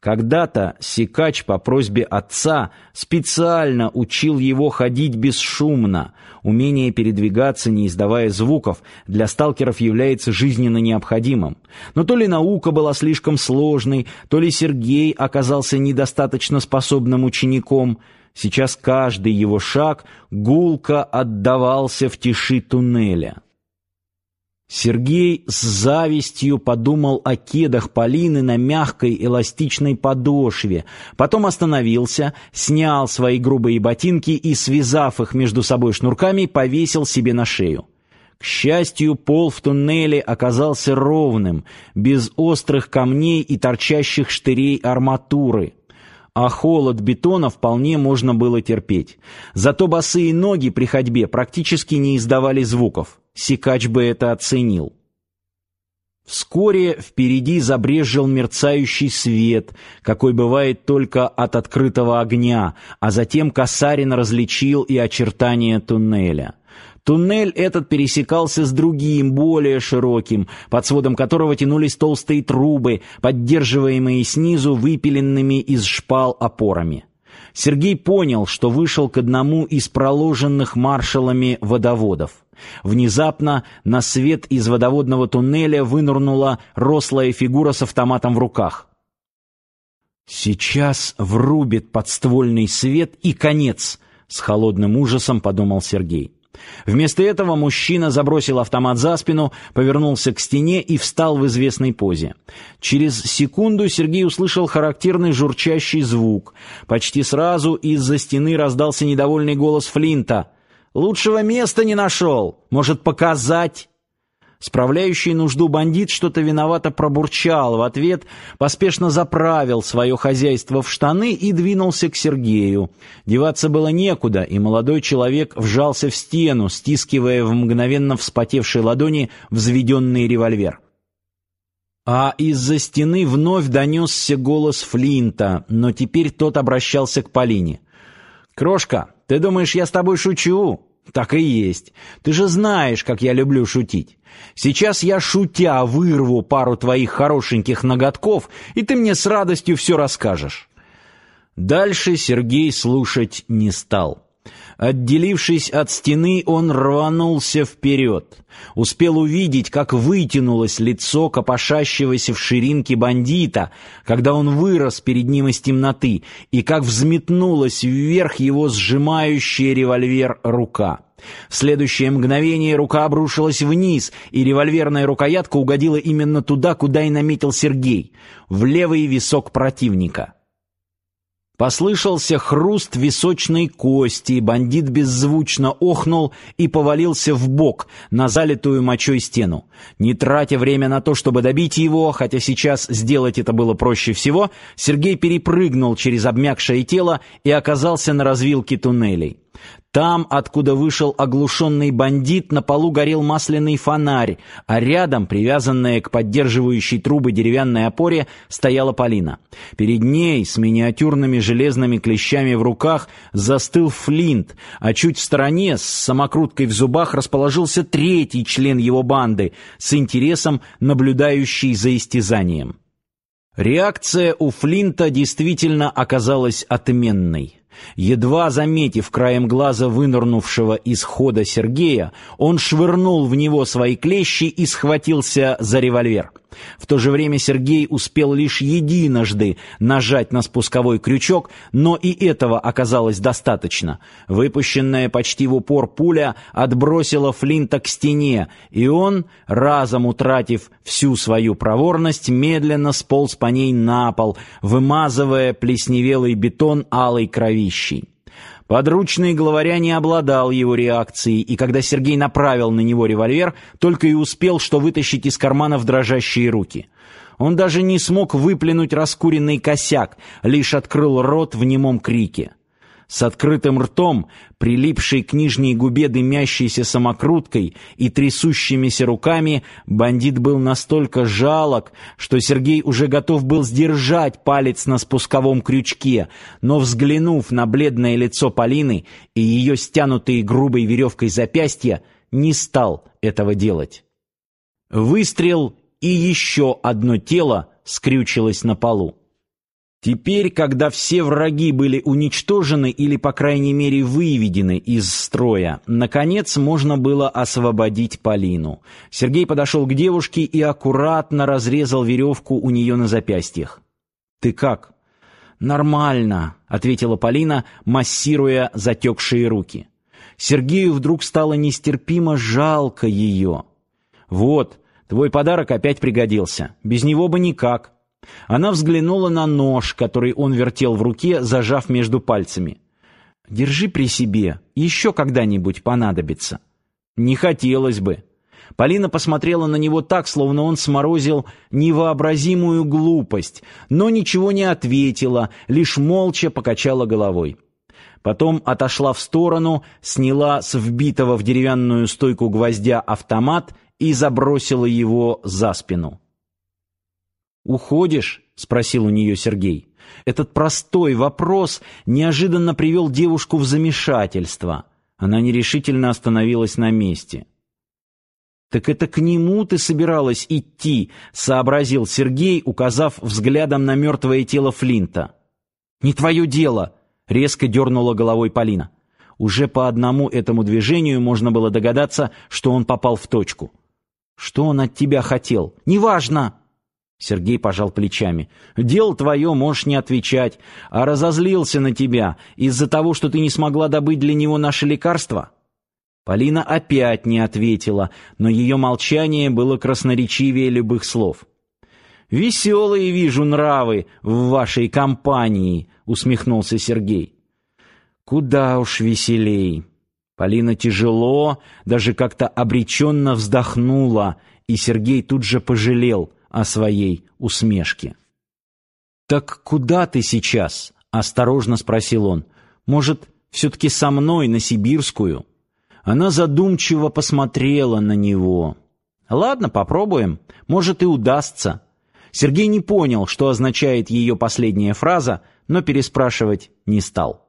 Когда-то Сикач по просьбе отца специально учил его ходить бесшумно. Умение передвигаться, не издавая звуков, для сталкеров является жизненно необходимым. Но то ли наука была слишком сложной, то ли Сергей оказался недостаточно способным учеником. Сейчас каждый его шаг гулко отдавался в тиши туннеля. Сергей с завистью подумал о кедах Полины на мягкой эластичной подошве, потом остановился, снял свои грубые ботинки и, связав их между собой шнурками, повесил себе на шею. К счастью, пол в туннеле оказался ровным, без острых камней и торчащих штырей арматуры а холод бетона вполне можно было терпеть. Зато босые ноги при ходьбе практически не издавали звуков. Сикач бы это оценил. Вскоре впереди забрезжил мерцающий свет, какой бывает только от открытого огня, а затем Касарин различил и очертания туннеля. Туннель этот пересекался с другим, более широким, под сводом которого тянулись толстые трубы, поддерживаемые снизу выпиленными из шпал опорами. Сергей понял, что вышел к одному из проложенных маршалами водоводов. Внезапно на свет из водоводного туннеля вынырнула рослая фигура с автоматом в руках. «Сейчас врубит подствольный свет и конец», — с холодным ужасом подумал Сергей. Вместо этого мужчина забросил автомат за спину, повернулся к стене и встал в известной позе. Через секунду Сергей услышал характерный журчащий звук. Почти сразу из-за стены раздался недовольный голос Флинта. «Лучшего места не нашел! Может, показать?» Справляющий нужду бандит что-то виновато пробурчал в ответ, поспешно заправил свое хозяйство в штаны и двинулся к Сергею. Деваться было некуда, и молодой человек вжался в стену, стискивая в мгновенно вспотевшей ладони взведенный револьвер. А из-за стены вновь донесся голос Флинта, но теперь тот обращался к Полине. «Крошка, ты думаешь, я с тобой шучу?» Так и есть. Ты же знаешь, как я люблю шутить. Сейчас я шутя вырву пару твоих хорошеньких ноготков, и ты мне с радостью все расскажешь. Дальше Сергей слушать не стал. Отделившись от стены, он рванулся вперед. Успел увидеть, как вытянулось лицо копошащегося в ширинке бандита, когда он вырос перед ним из темноты, и как взметнулась вверх его сжимающая револьвер рука. В следующее мгновение рука обрушилась вниз, и револьверная рукоятка угодила именно туда, куда и наметил Сергей, в левый висок противника. Послышался хруст височной кости, бандит беззвучно охнул и повалился в бок на залитую мочой стену. Не тратя время на то, чтобы добить его, хотя сейчас сделать это было проще всего, Сергей перепрыгнул через обмякшее тело и оказался на развилке туннелей. Там, откуда вышел оглушенный бандит, на полу горел масляный фонарь, а рядом, привязанная к поддерживающей трубы деревянной опоре, стояла Полина. Перед ней, с миниатюрными железными клещами в руках, застыл Флинт, а чуть в стороне, с самокруткой в зубах, расположился третий член его банды, с интересом наблюдающий за истязанием. Реакция у Флинта действительно оказалась отменной. Едва заметив краем глаза вынырнувшего из хода Сергея, он швырнул в него свои клещи и схватился за револьвер. В то же время Сергей успел лишь единожды нажать на спусковой крючок, но и этого оказалось достаточно. Выпущенная почти в упор пуля отбросила Флинта к стене, и он, разом утратив всю свою проворность, медленно сполз по ней на пол, вымазывая плесневелый бетон алой кровищей. Подручный главаря не обладал его реакцией, и когда Сергей направил на него револьвер, только и успел что вытащить из кармана в дрожащие руки. Он даже не смог выплюнуть раскуренный косяк, лишь открыл рот в немом крике. С открытым ртом, прилипшей к нижней губе дымящейся самокруткой и трясущимися руками, бандит был настолько жалок, что Сергей уже готов был сдержать палец на спусковом крючке, но, взглянув на бледное лицо Полины и ее стянутые грубой веревкой запястья, не стал этого делать. Выстрел, и еще одно тело скрючилось на полу. Теперь, когда все враги были уничтожены или, по крайней мере, выведены из строя, наконец можно было освободить Полину. Сергей подошел к девушке и аккуратно разрезал веревку у нее на запястьях. «Ты как?» «Нормально», — ответила Полина, массируя затекшие руки. Сергею вдруг стало нестерпимо жалко ее. «Вот, твой подарок опять пригодился. Без него бы никак». Она взглянула на нож, который он вертел в руке, зажав между пальцами. «Держи при себе, еще когда-нибудь понадобится». «Не хотелось бы». Полина посмотрела на него так, словно он сморозил невообразимую глупость, но ничего не ответила, лишь молча покачала головой. Потом отошла в сторону, сняла с вбитого в деревянную стойку гвоздя автомат и забросила его за спину. «Уходишь?» — спросил у нее Сергей. Этот простой вопрос неожиданно привел девушку в замешательство. Она нерешительно остановилась на месте. «Так это к нему ты собиралась идти?» — сообразил Сергей, указав взглядом на мертвое тело Флинта. «Не твое дело!» — резко дернула головой Полина. Уже по одному этому движению можно было догадаться, что он попал в точку. «Что он от тебя хотел?» «Неважно!» Сергей пожал плечами. «Дело твое, можешь не отвечать. А разозлился на тебя из-за того, что ты не смогла добыть для него наше лекарство?» Полина опять не ответила, но ее молчание было красноречивее любых слов. «Веселые, вижу, нравы в вашей компании», — усмехнулся Сергей. «Куда уж веселей». Полина тяжело, даже как-то обреченно вздохнула, и Сергей тут же пожалел — о своей усмешке. «Так куда ты сейчас?» — осторожно спросил он. «Может, все-таки со мной на Сибирскую?» Она задумчиво посмотрела на него. «Ладно, попробуем. Может, и удастся». Сергей не понял, что означает ее последняя фраза, но переспрашивать не стал.